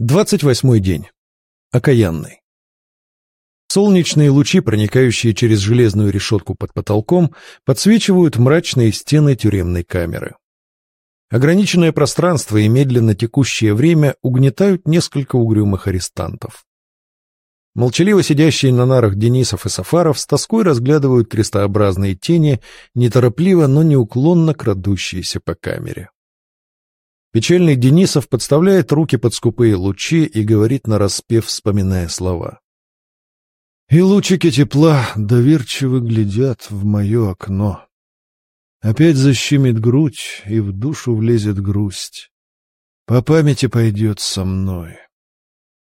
Двадцать восьмой день. Окаянный. Солнечные лучи, проникающие через железную решетку под потолком, подсвечивают мрачные стены тюремной камеры. Ограниченное пространство и медленно текущее время угнетают несколько угрюмых арестантов. Молчаливо сидящие на нарах Денисов и Сафаров с тоской разглядывают крестообразные тени, неторопливо, но неуклонно крадущиеся по камере. Печальный Денисов подставляет руки под скупые лучи и говорит нараспев, вспоминая слова. «И лучики тепла доверчиво глядят в мое окно. Опять защемит грудь, и в душу влезет грусть. По памяти пойдет со мной.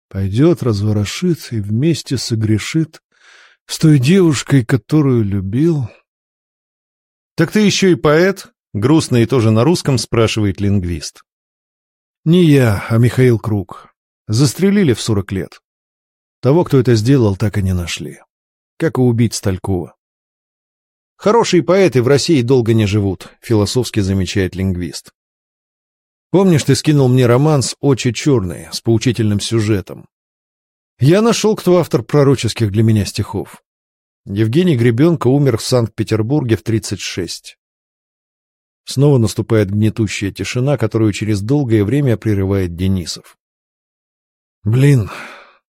Пойдет, разворошит и вместе согрешит с той девушкой, которую любил». «Так ты еще и поэт?» Грустно и тоже на русском спрашивает лингвист. Не я, а Михаил Круг. Застрелили в сорок лет. Того, кто это сделал, так и не нашли. Как и убить Сталькова. Хорошие поэты в России долго не живут, философски замечает лингвист. Помнишь, ты скинул мне романс «Очи черные» с поучительным сюжетом? Я нашел, кто автор пророческих для меня стихов. Евгений Гребенко умер в Санкт-Петербурге в 36. Снова наступает гнетущая тишина, которую через долгое время прерывает Денисов. Блин,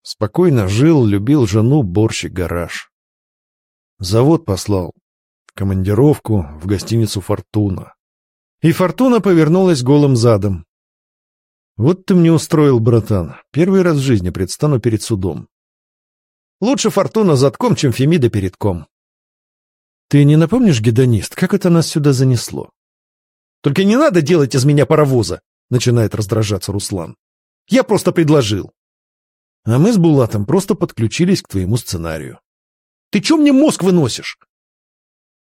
спокойно жил, любил жену, борщик, гараж. Завод послал. Командировку, в гостиницу «Фортуна». И «Фортуна» повернулась голым задом. Вот ты мне устроил, братан. Первый раз в жизни предстану перед судом. Лучше «Фортуна» задком, чем Фемида передком. Ты не напомнишь, гедонист, как это нас сюда занесло? Только не надо делать из меня паровоза, начинает раздражаться Руслан. Я просто предложил. А мы с Булатом просто подключились к твоему сценарию. Ты чё мне мозг выносишь?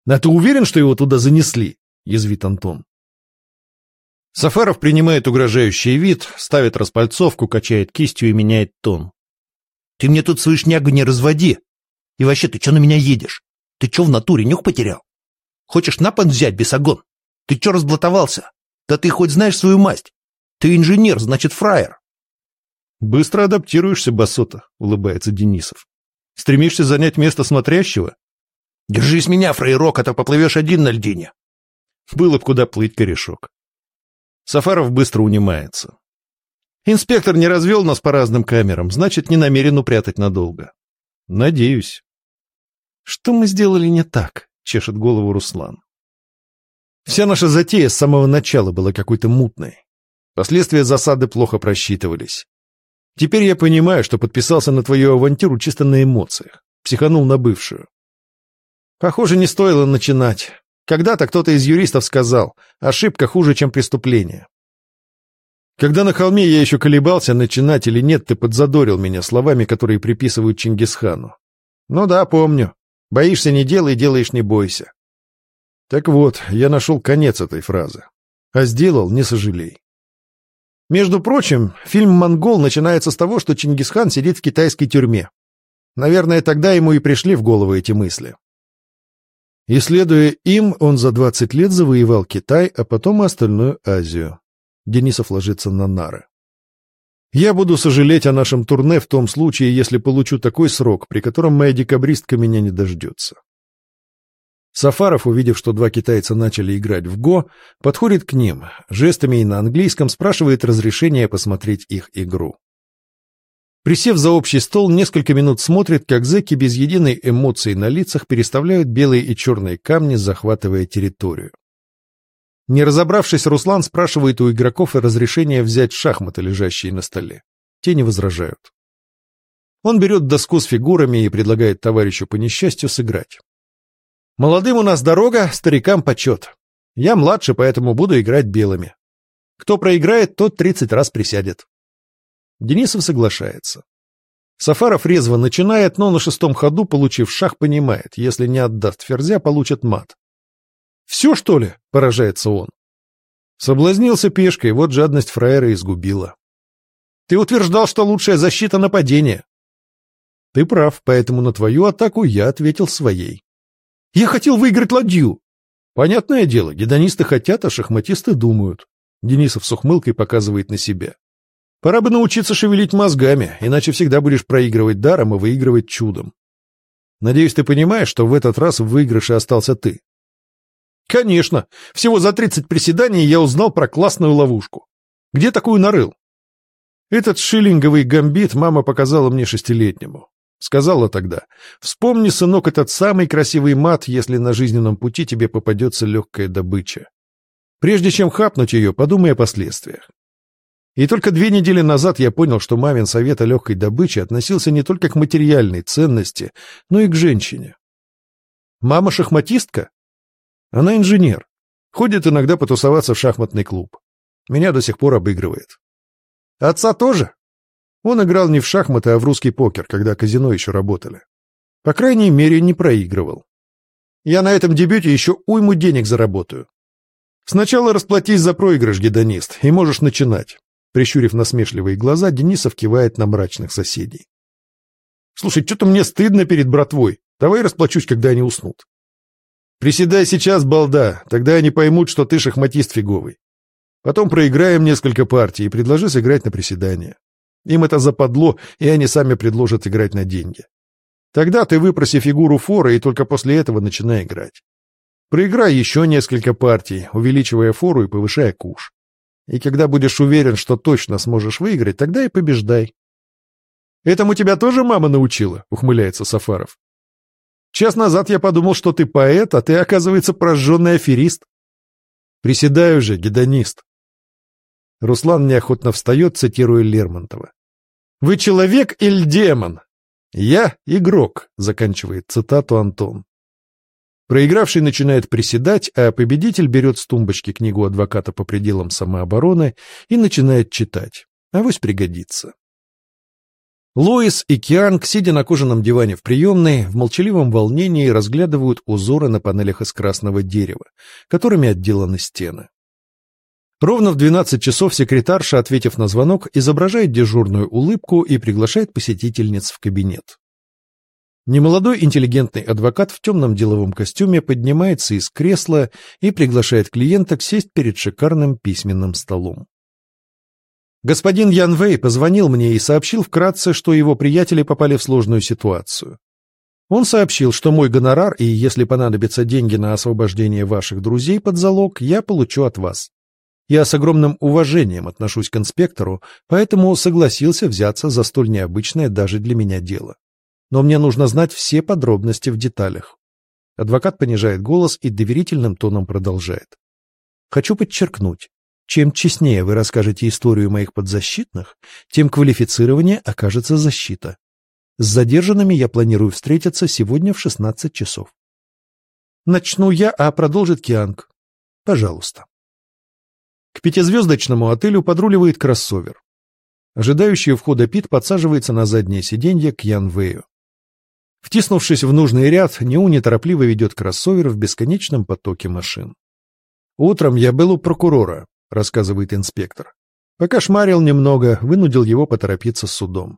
А ты уверен, что его туда занесли? Язвит Антон. Сафаров принимает угрожающий вид, ставит распальцовку, качает кистью и меняет тон. Ты мне тут свою шнягу не разводи. И вообще, ты чё на меня едешь? Ты чё в натуре нюх потерял? Хочешь на пан взять, бесогон? Ты чё разблатовался? Да ты хоть знаешь свою масть? Ты инженер, значит, фраер. Быстро адаптируешься, басота, улыбается Денисов. Стремишься занять место смотрящего? Держись меня, фраерок, а то поплывешь один на льдине. Было б куда плыть, корешок. Сафаров быстро унимается. Инспектор не развел нас по разным камерам, значит, не намерен упрятать надолго. Надеюсь. Что мы сделали не так? Чешет голову Руслан. Вся наша затея с самого начала была какой-то мутной. Последствия засады плохо просчитывались. Теперь я понимаю, что подписался на твою авантюру чисто на эмоциях. Психанул на бывшую. Похоже, не стоило начинать. Когда-то кто-то из юристов сказал, ошибка хуже, чем преступление. Когда на холме я еще колебался, начинать или нет, ты подзадорил меня словами, которые приписывают Чингисхану. Ну да, помню. Боишься не делай, делаешь не бойся. Так вот, я нашел конец этой фразы. А сделал, не сожалей. Между прочим, фильм «Монгол» начинается с того, что Чингисхан сидит в китайской тюрьме. Наверное, тогда ему и пришли в голову эти мысли. И следуя им, он за 20 лет завоевал Китай, а потом и остальную Азию. Денисов ложится на нары. Я буду сожалеть о нашем турне в том случае, если получу такой срок, при котором моя декабристка меня не дождется. Сафаров, увидев, что два китайца начали играть в ГО, подходит к ним, жестами и на английском спрашивает разрешения посмотреть их игру. Присев за общий стол, несколько минут смотрит, как зэки без единой эмоции на лицах переставляют белые и черные камни, захватывая территорию. Не разобравшись, Руслан спрашивает у игроков разрешения взять шахматы, лежащие на столе. Те не возражают. Он берет доску с фигурами и предлагает товарищу по несчастью сыграть. Молодым у нас дорога, старикам почет. Я младше, поэтому буду играть белыми. Кто проиграет, тот тридцать раз присядет. Денисов соглашается. Сафаров резво начинает, но на шестом ходу, получив шах, понимает, если не отдаст ферзя, получит мат. «Все, что ли?» — поражается он. Соблазнился пешкой, вот жадность фраера изгубила. «Ты утверждал, что лучшая защита — нападение». «Ты прав, поэтому на твою атаку я ответил своей». Я хотел выиграть ладью. Понятное дело, гедонисты хотят, а шахматисты думают. Денисов с ухмылкой показывает на себя. Пора бы научиться шевелить мозгами, иначе всегда будешь проигрывать даром и выигрывать чудом. Надеюсь, ты понимаешь, что в этот раз в выигрыше остался ты. Конечно. Всего за 30 приседаний я узнал про классную ловушку. Где такую нарыл? Этот шиллинговый гамбит мама показала мне шестилетнему. Сказала тогда, вспомни, сынок, этот самый красивый мат, если на жизненном пути тебе попадется легкая добыча. Прежде чем хапнуть ее, подумай о последствиях. И только две недели назад я понял, что мамин совет о легкой добыче относился не только к материальной ценности, но и к женщине. Мама шахматистка? Она инженер. Ходит иногда потусоваться в шахматный клуб. Меня до сих пор обыгрывает. Отца тоже? Он играл не в шахматы, а в русский покер, когда казино еще работали. По крайней мере, не проигрывал. Я на этом дебюте еще уйму денег заработаю. Сначала расплатись за проигрыш, гедонист, и можешь начинать. Прищурив насмешливые глаза, Денисов кивает на мрачных соседей. «Слушай, что-то мне стыдно перед братвой. Давай расплачусь, когда они уснут». «Приседай сейчас, балда, тогда они поймут, что ты шахматист фиговый. Потом проиграем несколько партий и предложи сыграть на приседания. Им это западло, и они сами предложат играть на деньги. Тогда ты выпроси фигуру фора и только после этого начинай играть. Проиграй еще несколько партий, увеличивая фору и повышая куш. И когда будешь уверен, что точно сможешь выиграть, тогда и побеждай. «Этому тебя тоже мама научила?» — ухмыляется Сафаров. «Час назад я подумал, что ты поэт, а ты, оказывается, прожженный аферист. Приседаю же, гедонист». Руслан неохотно встает, цитируя Лермонтова. «Вы человек или демон?» «Я игрок», — заканчивает цитату Антон. Проигравший начинает приседать, а победитель берет с тумбочки книгу адвоката по пределам самообороны и начинает читать. Авось пригодится. Лоис и Кианг, сидя на кожаном диване в приемной, в молчаливом волнении разглядывают узоры на панелях из красного дерева, которыми отделаны стены. Ровно в 12 часов секретарша, ответив на звонок, изображает дежурную улыбку и приглашает посетительниц в кабинет. Немолодой интеллигентный адвокат в темном деловом костюме поднимается из кресла и приглашает клиенток сесть перед шикарным письменным столом. Господин Ян Вэй позвонил мне и сообщил вкратце, что его приятели попали в сложную ситуацию. Он сообщил, что мой гонорар и, если понадобятся деньги на освобождение ваших друзей под залог, я получу от вас. Я с огромным уважением отношусь к инспектору, поэтому согласился взяться за столь необычное даже для меня дело но мне нужно знать все подробности в деталях. Адвокат понижает голос и доверительным тоном продолжает. Хочу подчеркнуть, чем честнее вы расскажете историю моих подзащитных, тем квалифицированнее окажется защита. С задержанными я планирую встретиться сегодня в 16 часов. Начну я, а продолжит Кианг. Пожалуйста. К пятизвездочному отелю подруливает кроссовер. Ожидающий входа Пит подсаживается на заднее сиденье к Ян Вэю. Втиснувшись в нужный ряд, Неу неторопливо ведет кроссовер в бесконечном потоке машин. «Утром я был у прокурора», — рассказывает инспектор. Пока шмарил немного, вынудил его поторопиться с судом.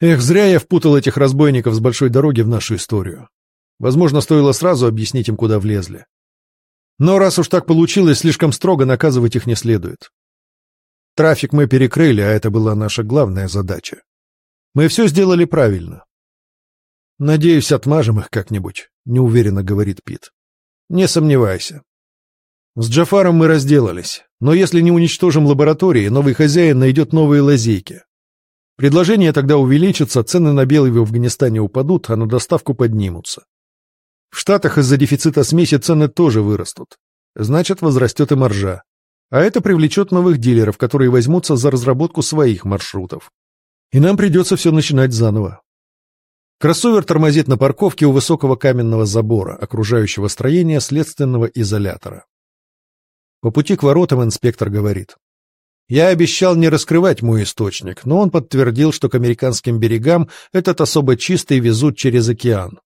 Эх, зря я впутал этих разбойников с большой дороги в нашу историю. Возможно, стоило сразу объяснить им, куда влезли. Но раз уж так получилось, слишком строго наказывать их не следует. Трафик мы перекрыли, а это была наша главная задача. Мы все сделали правильно. «Надеюсь, отмажем их как-нибудь», — неуверенно говорит Пит. «Не сомневайся. С Джафаром мы разделались, но если не уничтожим лаборатории, новый хозяин найдет новые лазейки. Предложение тогда увеличится, цены на белый в Афганистане упадут, а на доставку поднимутся. В Штатах из-за дефицита смеси цены тоже вырастут. Значит, возрастет и маржа. А это привлечет новых дилеров, которые возьмутся за разработку своих маршрутов. И нам придется все начинать заново. Кроссовер тормозит на парковке у высокого каменного забора, окружающего строение следственного изолятора. По пути к воротам инспектор говорит. Я обещал не раскрывать мой источник, но он подтвердил, что к американским берегам этот особо чистый везут через океан.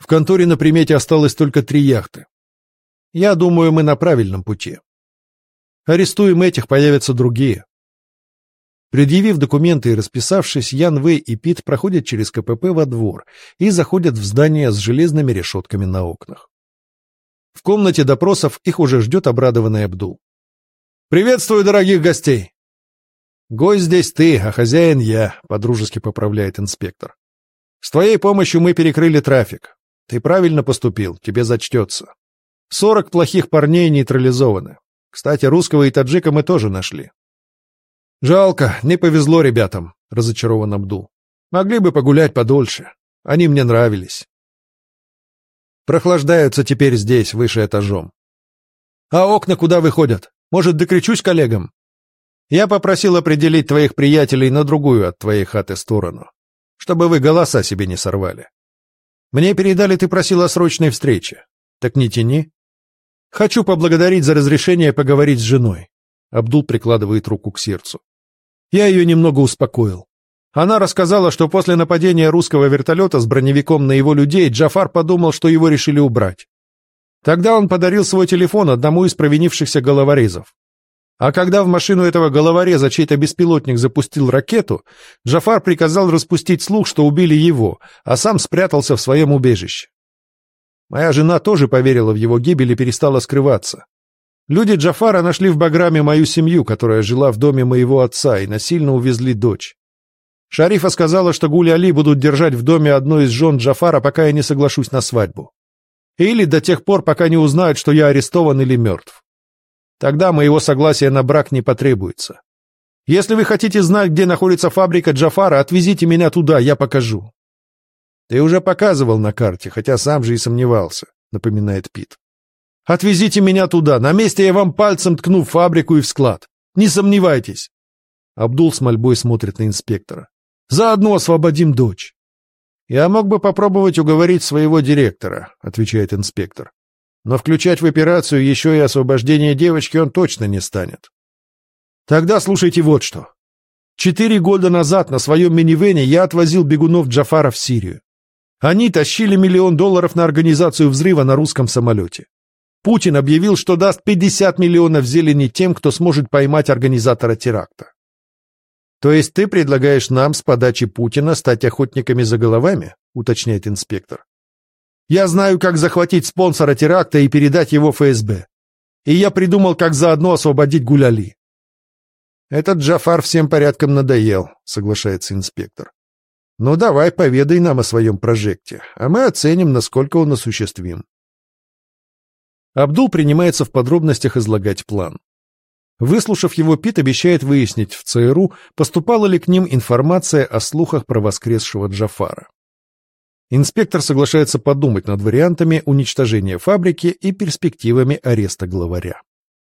В конторе на примете осталось только три яхты. Я думаю, мы на правильном пути. Арестуем этих, появятся другие. Предъявив документы и расписавшись, Ян Вэй и Пит проходят через КПП во двор и заходят в здание с железными решетками на окнах. В комнате допросов их уже ждет обрадованный Абдул. «Приветствую дорогих гостей! Гость здесь ты, а хозяин я, подружески поправляет инспектор. С твоей помощью мы перекрыли трафик. Ты правильно поступил, тебе зачтется. Сорок плохих парней нейтрализованы. Кстати, русского и таджика мы тоже нашли. Жалко, не повезло ребятам, разочарован Абдул. Могли бы погулять подольше. Они мне нравились. Прохлаждаются теперь здесь, выше этажом. А окна куда выходят? Может, докричусь коллегам? Я попросил определить твоих приятелей на другую от твоей хаты сторону, чтобы вы голоса себе не сорвали. Мне передали, ты просил о срочной встрече. Так не тяни. Хочу поблагодарить за разрешение поговорить с женой. Абдул прикладывает руку к сердцу. Я ее немного успокоил. Она рассказала, что после нападения русского вертолета с броневиком на его людей Джафар подумал, что его решили убрать. Тогда он подарил свой телефон одному из провинившихся головорезов. А когда в машину этого головореза чей-то беспилотник запустил ракету, Джафар приказал распустить слух, что убили его, а сам спрятался в своем убежище. Моя жена тоже поверила в его гибель и перестала скрываться. Люди Джафара нашли в Баграме мою семью, которая жила в доме моего отца, и насильно увезли дочь. Шарифа сказала, что Гули Али будут держать в доме одной из жен Джафара, пока я не соглашусь на свадьбу. Или до тех пор, пока не узнают, что я арестован или мертв. Тогда моего согласия на брак не потребуется. Если вы хотите знать, где находится фабрика Джафара, отвезите меня туда, я покажу. Ты уже показывал на карте, хотя сам же и сомневался, напоминает Пит. Отвезите меня туда, на месте я вам пальцем ткну фабрику и в склад. Не сомневайтесь. Абдул с мольбой смотрит на инспектора. Заодно освободим дочь. Я мог бы попробовать уговорить своего директора, отвечает инспектор. Но включать в операцию еще и освобождение девочки он точно не станет. Тогда слушайте вот что. Четыре года назад на своем минивене я отвозил бегунов Джафара в Сирию. Они тащили миллион долларов на организацию взрыва на русском самолете. Путин объявил, что даст 50 миллионов зелени тем, кто сможет поймать организатора теракта. То есть ты предлагаешь нам с подачи Путина стать охотниками за головами, уточняет инспектор. Я знаю, как захватить спонсора теракта и передать его ФСБ. И я придумал, как заодно освободить Гуляли. Этот Джафар всем порядком надоел, соглашается инспектор. Ну давай, поведай нам о своем прожекте, а мы оценим, насколько он осуществим. Абдул принимается в подробностях излагать план. Выслушав его, Пит обещает выяснить в ЦРУ, поступала ли к ним информация о слухах про воскресшего Джафара. Инспектор соглашается подумать над вариантами уничтожения фабрики и перспективами ареста главаря.